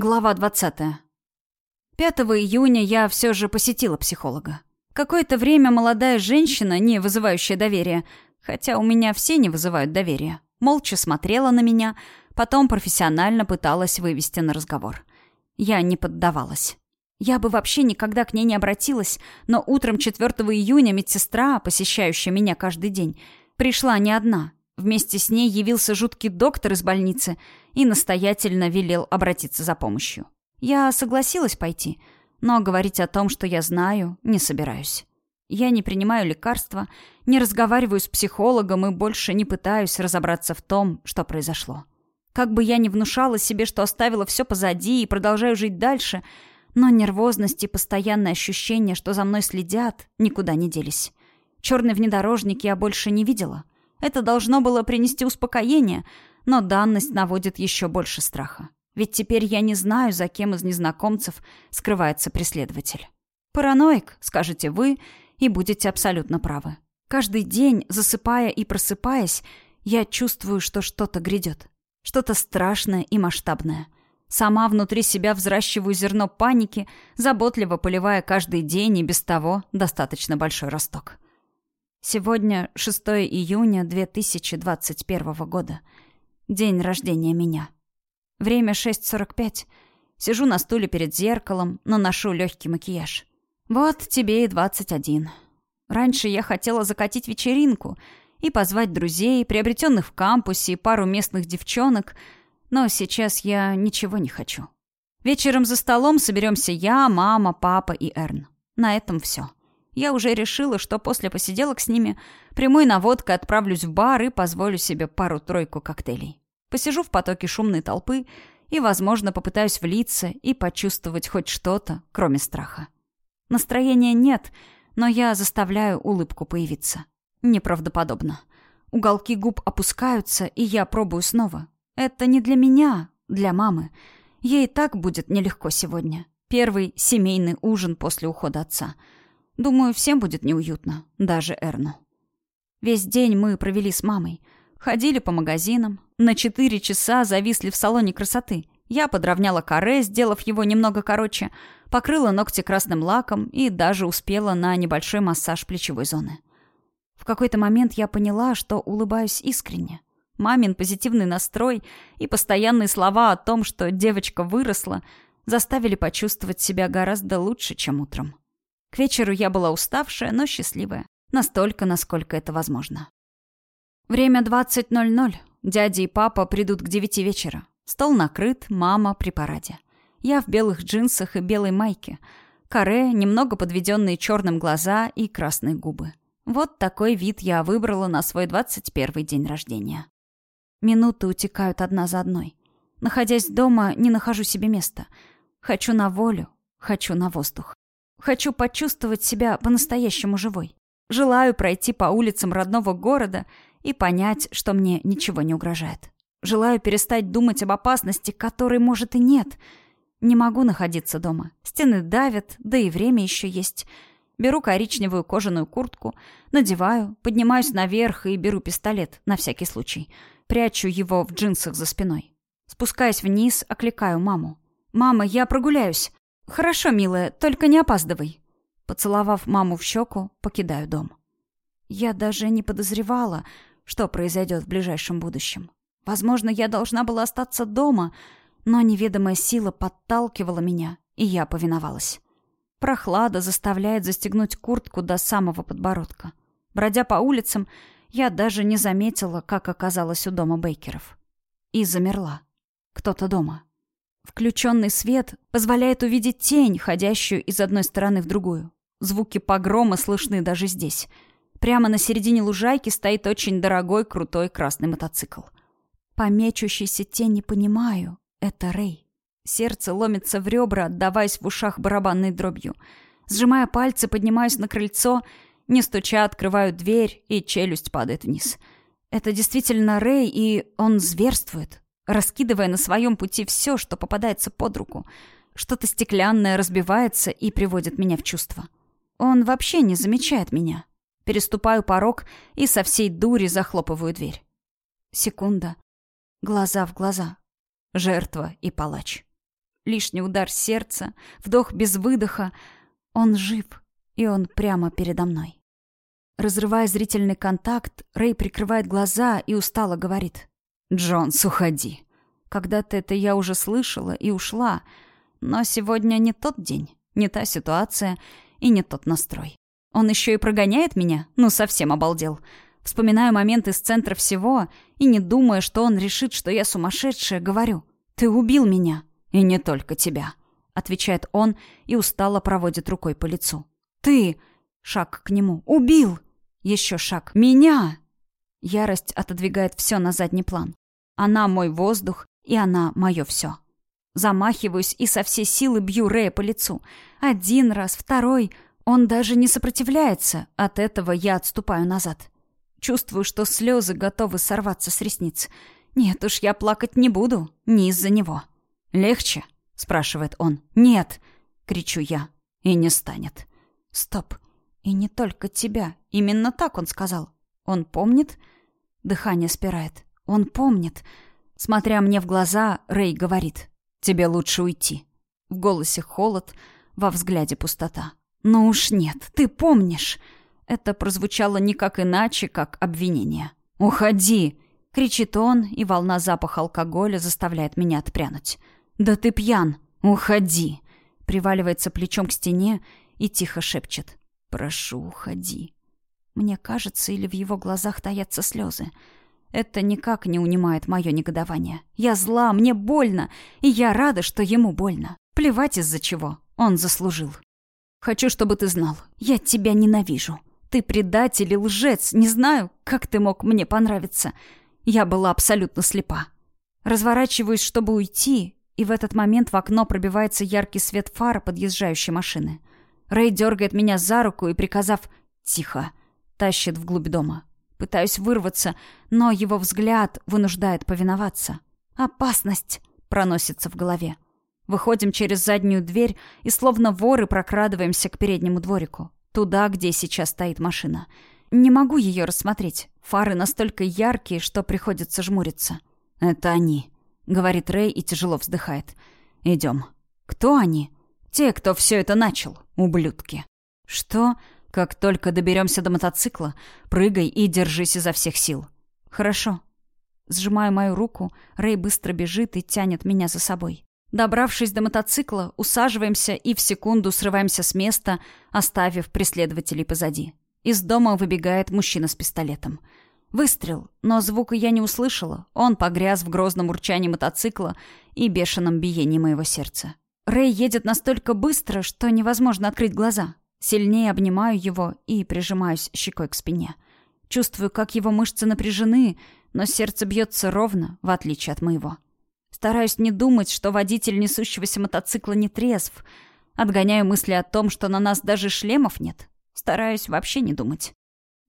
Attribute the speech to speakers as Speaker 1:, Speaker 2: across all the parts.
Speaker 1: Глава 20. 5 июня я все же посетила психолога. Какое-то время молодая женщина, не вызывающая доверия, хотя у меня все не вызывают доверия, молча смотрела на меня, потом профессионально пыталась вывести на разговор. Я не поддавалась. Я бы вообще никогда к ней не обратилась, но утром 4 июня медсестра, посещающая меня каждый день, пришла не одна. Вместе с ней явился жуткий доктор из больницы и настоятельно велел обратиться за помощью. Я согласилась пойти, но говорить о том, что я знаю, не собираюсь. Я не принимаю лекарства, не разговариваю с психологом и больше не пытаюсь разобраться в том, что произошло. Как бы я ни внушала себе, что оставила все позади и продолжаю жить дальше, но нервозность и постоянное ощущение, что за мной следят, никуда не делись. Черный внедорожник я больше не видела — это должно было принести успокоение, но данность наводит еще больше страха. Ведь теперь я не знаю, за кем из незнакомцев скрывается преследователь. Параноик, скажете вы, и будете абсолютно правы. Каждый день, засыпая и просыпаясь, я чувствую, что что-то грядет. Что-то страшное и масштабное. Сама внутри себя взращиваю зерно паники, заботливо поливая каждый день и без того достаточно большой росток. Сегодня 6 июня 2021 года. День рождения меня. Время 6.45. Сижу на стуле перед зеркалом, наношу легкий макияж. Вот тебе и 21. Раньше я хотела закатить вечеринку и позвать друзей, приобретенных в кампусе, и пару местных девчонок, но сейчас я ничего не хочу. Вечером за столом соберемся я, мама, папа и Эрн. На этом все. Я уже решила, что после посиделок с ними прямой наводкой отправлюсь в бар и позволю себе пару-тройку коктейлей. Посижу в потоке шумной толпы и, возможно, попытаюсь влиться и почувствовать хоть что-то, кроме страха. Настроения нет, но я заставляю улыбку появиться. Неправдоподобно. Уголки губ опускаются, и я пробую снова. Это не для меня, для мамы. Ей так будет нелегко сегодня. Первый семейный ужин после ухода отца — Думаю, всем будет неуютно, даже Эрну. Весь день мы провели с мамой. Ходили по магазинам. На четыре часа зависли в салоне красоты. Я подровняла каре, сделав его немного короче, покрыла ногти красным лаком и даже успела на небольшой массаж плечевой зоны. В какой-то момент я поняла, что улыбаюсь искренне. Мамин позитивный настрой и постоянные слова о том, что девочка выросла, заставили почувствовать себя гораздо лучше, чем утром. К вечеру я была уставшая, но счастливая. Настолько, насколько это возможно. Время 20.00. Дядя и папа придут к девяти вечера. Стол накрыт, мама при параде. Я в белых джинсах и белой майке. Каре, немного подведенные черным глаза и красные губы. Вот такой вид я выбрала на свой 21 день рождения. Минуты утекают одна за одной. Находясь дома, не нахожу себе места. Хочу на волю, хочу на воздух. Хочу почувствовать себя по-настоящему живой. Желаю пройти по улицам родного города и понять, что мне ничего не угрожает. Желаю перестать думать об опасности, которой, может, и нет. Не могу находиться дома. Стены давят, да и время еще есть. Беру коричневую кожаную куртку, надеваю, поднимаюсь наверх и беру пистолет, на всякий случай. Прячу его в джинсах за спиной. Спускаясь вниз, окликаю маму. «Мама, я прогуляюсь!» «Хорошо, милая, только не опаздывай». Поцеловав маму в щеку, покидаю дом. Я даже не подозревала, что произойдет в ближайшем будущем. Возможно, я должна была остаться дома, но неведомая сила подталкивала меня, и я повиновалась. Прохлада заставляет застегнуть куртку до самого подбородка. Бродя по улицам, я даже не заметила, как оказалась у дома Бейкеров. И замерла. Кто-то дома. Включенный свет позволяет увидеть тень, ходящую из одной стороны в другую. Звуки погрома слышны даже здесь. Прямо на середине лужайки стоит очень дорогой, крутой красный мотоцикл. По мечущейся тени понимаю — это Рэй. Сердце ломится в ребра, отдаваясь в ушах барабанной дробью. Сжимая пальцы, поднимаюсь на крыльцо, не стуча, открываю дверь, и челюсть падает вниз. Это действительно Рэй, и он зверствует раскидывая на своем пути все, что попадается под руку. Что-то стеклянное разбивается и приводит меня в чувство. Он вообще не замечает меня. Переступаю порог и со всей дури захлопываю дверь. Секунда. Глаза в глаза. Жертва и палач. лишний удар сердца, вдох без выдоха. Он жив, и он прямо передо мной. Разрывая зрительный контакт, Рэй прикрывает глаза и устало говорит. «Джонс, уходи». Когда-то это я уже слышала и ушла, но сегодня не тот день, не та ситуация и не тот настрой. Он еще и прогоняет меня? Ну, совсем обалдел. Вспоминаю момент из центра всего и, не думая, что он решит, что я сумасшедшая, говорю. «Ты убил меня». «И не только тебя», — отвечает он и устало проводит рукой по лицу. «Ты...» — шаг к нему. «Убил!» Еще шаг. «Меня!» Ярость отодвигает все на задний план. Она мой воздух, и она мое все. Замахиваюсь и со всей силы бью Рэя по лицу. Один раз, второй. Он даже не сопротивляется. От этого я отступаю назад. Чувствую, что слезы готовы сорваться с ресниц. Нет уж, я плакать не буду. Не из-за него. «Легче?» — спрашивает он. «Нет!» — кричу я. «И не станет». «Стоп. И не только тебя. Именно так он сказал. Он помнит?» Дыхание спирает. «Он помнит». Смотря мне в глаза, Рэй говорит. «Тебе лучше уйти». В голосе холод, во взгляде пустота. «Ну уж нет, ты помнишь!» Это прозвучало никак иначе, как обвинение. «Уходи!» — кричит он, и волна запаха алкоголя заставляет меня отпрянуть. «Да ты пьян! Уходи!» Приваливается плечом к стене и тихо шепчет. «Прошу, уходи!» Мне кажется, или в его глазах таятся слезы. Это никак не унимает мое негодование. Я зла, мне больно, и я рада, что ему больно. Плевать из-за чего. Он заслужил. Хочу, чтобы ты знал, я тебя ненавижу. Ты предатель и лжец. Не знаю, как ты мог мне понравиться. Я была абсолютно слепа. Разворачиваюсь, чтобы уйти, и в этот момент в окно пробивается яркий свет фар подъезжающей машины. Рэй дергает меня за руку и, приказав «тихо», тащит вглубь дома. Пытаюсь вырваться, но его взгляд вынуждает повиноваться. «Опасность!» — проносится в голове. Выходим через заднюю дверь и словно воры прокрадываемся к переднему дворику. Туда, где сейчас стоит машина. Не могу ее рассмотреть. Фары настолько яркие, что приходится жмуриться. «Это они», — говорит Рэй и тяжело вздыхает. «Идем». «Кто они?» «Те, кто все это начал, ублюдки». «Что?» «Как только доберемся до мотоцикла, прыгай и держись изо всех сил». «Хорошо». Сжимая мою руку, Рэй быстро бежит и тянет меня за собой. Добравшись до мотоцикла, усаживаемся и в секунду срываемся с места, оставив преследователей позади. Из дома выбегает мужчина с пистолетом. Выстрел, но звука я не услышала. Он погряз в грозном урчании мотоцикла и бешеном биении моего сердца. Рэй едет настолько быстро, что невозможно открыть глаза. Сильнее обнимаю его и прижимаюсь щекой к спине. Чувствую, как его мышцы напряжены, но сердце бьется ровно, в отличие от моего. Стараюсь не думать, что водитель несущегося мотоцикла не трезв. Отгоняю мысли о том, что на нас даже шлемов нет. Стараюсь вообще не думать.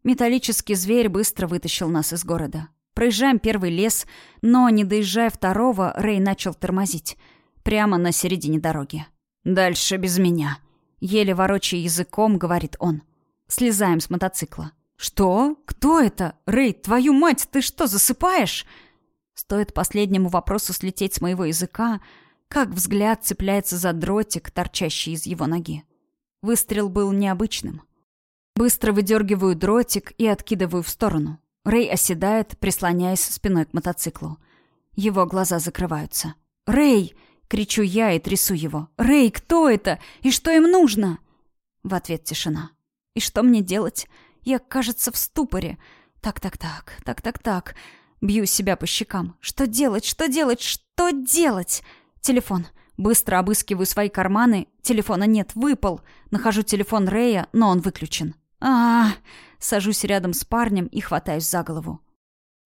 Speaker 1: Металлический зверь быстро вытащил нас из города. Проезжаем первый лес, но, не доезжая второго, Рэй начал тормозить. Прямо на середине дороги. «Дальше без меня», — еле ворочая языком, говорит он. Слезаем с мотоцикла. «Что? Кто это? Рэй, твою мать, ты что, засыпаешь?» Стоит последнему вопросу слететь с моего языка, как взгляд цепляется за дротик, торчащий из его ноги. Выстрел был необычным. Быстро выдергиваю дротик и откидываю в сторону. Рэй оседает, прислоняясь спиной к мотоциклу. Его глаза закрываются. «Рэй!» — кричу я и трясу его. «Рэй, кто это? И что им нужно?» В ответ тишина. «И что мне делать? Я, кажется, в ступоре. Так-так-так, так-так-так. Бью себя по щекам. Что делать? Что делать? Что делать? Телефон. Быстро обыскиваю свои карманы. Телефона нет, выпал. Нахожу телефон Рэя, но он выключен. а, Сажусь рядом с парнем и хватаюсь за голову.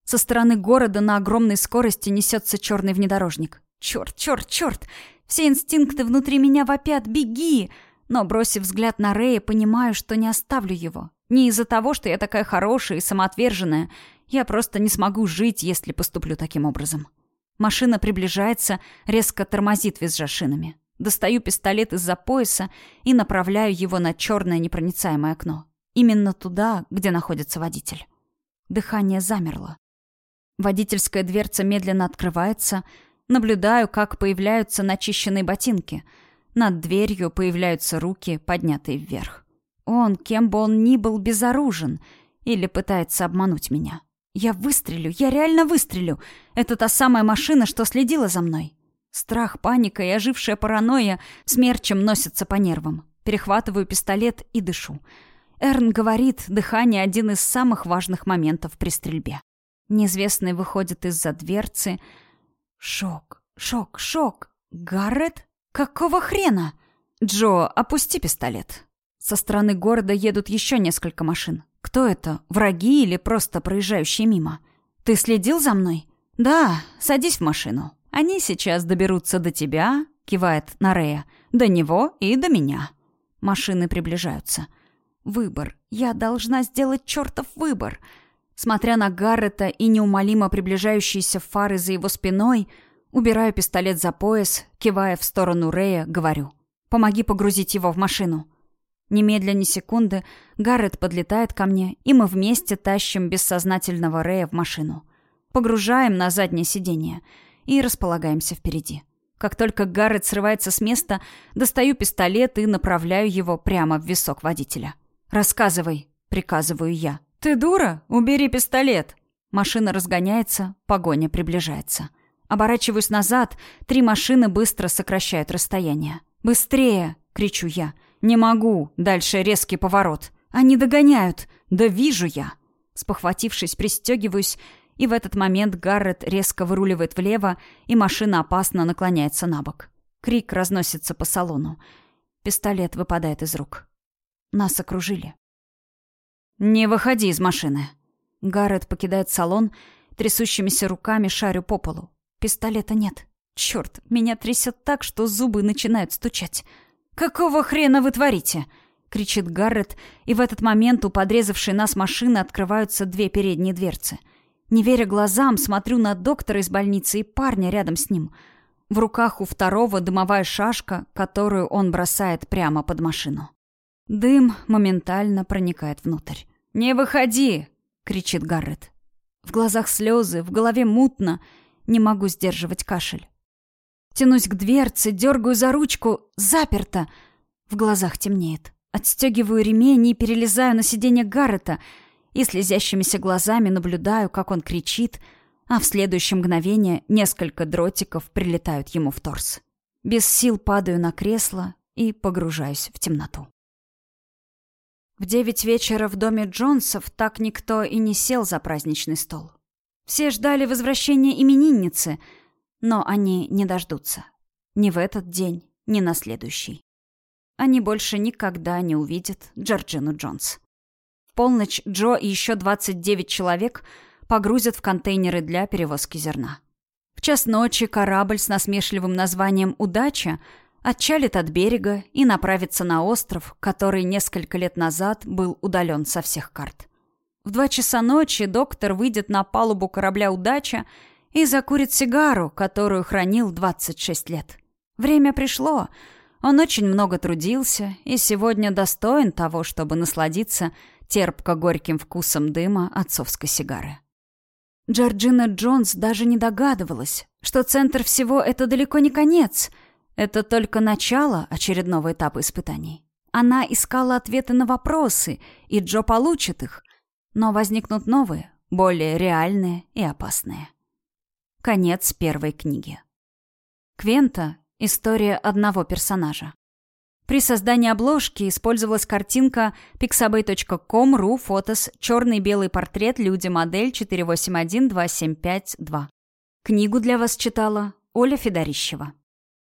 Speaker 1: Со стороны города на огромной скорости несется черный внедорожник. Черт, черт, черт! Все инстинкты внутри меня вопят «беги!» Но, бросив взгляд на Рэя, понимаю, что не оставлю его. Не из-за того, что я такая хорошая и самоотверженная. Я просто не смогу жить, если поступлю таким образом. Машина приближается, резко тормозит, визжа шинами. Достаю пистолет из-за пояса и направляю его на черное непроницаемое окно. Именно туда, где находится водитель. Дыхание замерло. Водительская дверца медленно открывается, наблюдаю, как появляются начищенные ботинки. Над дверью появляются руки, поднятые вверх. Он, кем бы он ни был, безоружен или пытается обмануть меня. Я выстрелю, я реально выстрелю. Это та самая машина, что следила за мной. Страх, паника и ожившая паранойя смерчем носятся по нервам. Перехватываю пистолет и дышу. Эрн говорит, дыхание — один из самых важных моментов при стрельбе. Неизвестный выходит из-за дверцы. Шок, шок, шок. Гаррет? Какого хрена? Джо, опусти пистолет. Со стороны города едут еще несколько машин. Кто это? Враги или просто проезжающие мимо? Ты следил за мной? Да, садись в машину. Они сейчас доберутся до тебя, кивает на Рея, до него и до меня. Машины приближаются. Выбор. Я должна сделать чертов выбор. Смотря на Гаррета и неумолимо приближающиеся фары за его спиной, убираю пистолет за пояс, кивая в сторону Рея, говорю. «Помоги погрузить его в машину». Немедля ни секунды Гаррет подлетает ко мне, и мы вместе тащим бессознательного Рея в машину. Погружаем на заднее сиденье и располагаемся впереди. Как только Гаррет срывается с места, достаю пистолет и направляю его прямо в висок водителя. «Рассказывай», — приказываю я. «Ты дура? Убери пистолет!» Машина разгоняется, погоня приближается. Оборачиваюсь назад, три машины быстро сокращают расстояние. «Быстрее!» — кричу я. «Не могу!» — дальше резкий поворот. «Они догоняют!» «Да вижу я!» Спохватившись, пристегиваюсь, и в этот момент Гаррет резко выруливает влево, и машина опасно наклоняется на бок. Крик разносится по салону. Пистолет выпадает из рук. Нас окружили. «Не выходи из машины!» Гаррет покидает салон, трясущимися руками шарю по полу. Пистолета нет. Черт, меня трясет так, что зубы начинают стучать. «Какого хрена вы творите?» — кричит Гаррет, и в этот момент у подрезавшей нас машины открываются две передние дверцы. Не веря глазам, смотрю на доктора из больницы и парня рядом с ним. В руках у второго дымовая шашка, которую он бросает прямо под машину. Дым моментально проникает внутрь. «Не выходи!» — кричит Гаррет. В глазах слезы, в голове мутно. Не могу сдерживать кашель. Тянусь к дверце, дергаю за ручку. Заперто! В глазах темнеет. Отстегиваю ремень и перелезаю на сиденье Гаррета и слезящимися глазами наблюдаю, как он кричит, а в следующее мгновение несколько дротиков прилетают ему в торс. Без сил падаю на кресло и погружаюсь в темноту. В девять вечера в доме Джонсов так никто и не сел за праздничный стол. Все ждали возвращения именинницы, но они не дождутся. Ни в этот день, ни на следующий. Они больше никогда не увидят Джорджину Джонс. В полночь Джо и еще 29 человек погрузят в контейнеры для перевозки зерна. В час ночи корабль с насмешливым названием «Удача» отчалит от берега и направится на остров, который несколько лет назад был удален со всех карт. В два часа ночи доктор выйдет на палубу корабля «Удача» и закурит сигару, которую хранил 26 лет. Время пришло. Он очень много трудился и сегодня достоин того, чтобы насладиться терпко-горьким вкусом дыма отцовской сигары. Джорджина Джонс даже не догадывалась, что центр всего — это далеко не конец — это только начало очередного этапа испытаний. Она искала ответы на вопросы, и Джо получит их. Но возникнут новые, более реальные и опасные. Конец первой книги. Квента — история одного персонажа. При создании обложки использовалась картинка pixabay.com ru фотос черный белый портрет люди-модель 481275-2. Книгу для вас читала Оля Федорищева.